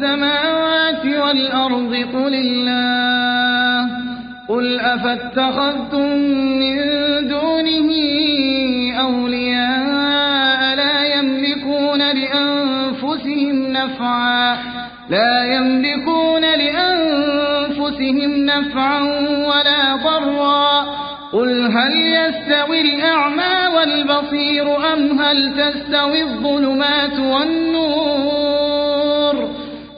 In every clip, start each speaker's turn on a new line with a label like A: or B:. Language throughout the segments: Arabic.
A: السماوات والأرض قل الله قل أفاتخذتم من دونه أولياء لا يملكون لأنفسهم نفعا لا يملكون لأنفسهم نفعا ولا ضرا قل هل يستوي الأعمى والبصير أم هل تستوي الظلمات والنور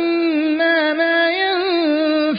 B: ما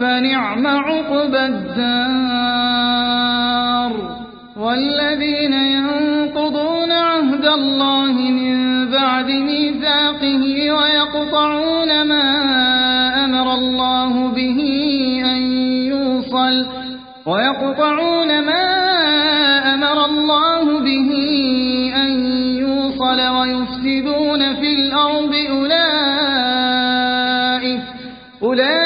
A: فنعم عقب الدار. والذين ينقضون عهد الله من بعد ميثاقه ويقطعون ما أمر الله به أن يوصل ويقطعون ما أمر الله به أن يوصل ويفسدون في الأرض أولئك أولئك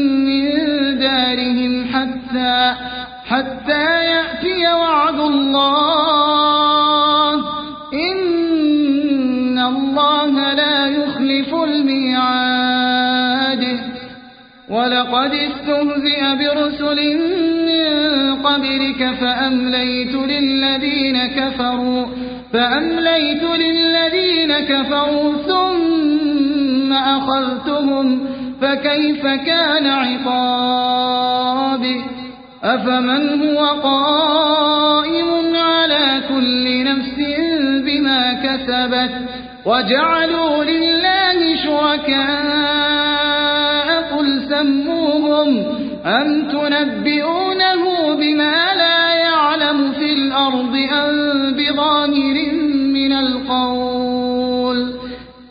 A: دارهم حتى حتى يأتي وعد الله. إن الله لا يخلف الميعاد. ولقد استهزئ برسل من قبلك فأمليت للذين كفروا فأمليت للذين كفروا ثم أخذتهم فكيف كان عقابي أفمن هو قائم على كل نفس بما كسبت؟ وجعلوا لله شركاء قل سموهم. أم تنبئونه بما لا يعلم في الأرض أم بظاهر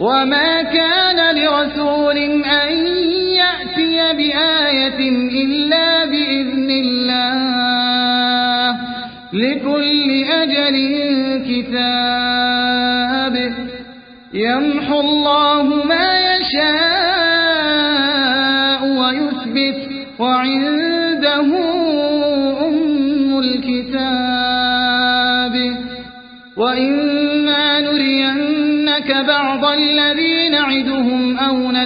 A: وما كان لرسول أن يأتي بآية إلا بإذن الله لكل أجل كتاب يمحو الله ما يشاء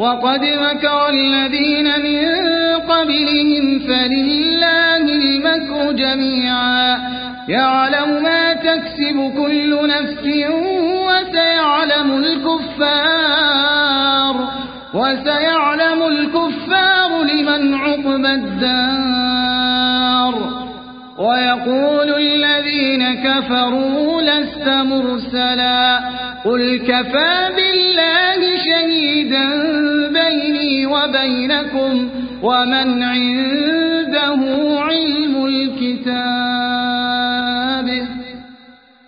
A: وقد مكر الذين من قبلهم فلله المكر جميعا. يعلم ما تكسب كل نفس وسيعلم الكفار. وسيعلم الكفار لمن عقب الدار. ويقول الذين كفروا لست مرسلا. قل كفى بالله شهيدا بيني وبينكم ومن عنده علم الكتاب.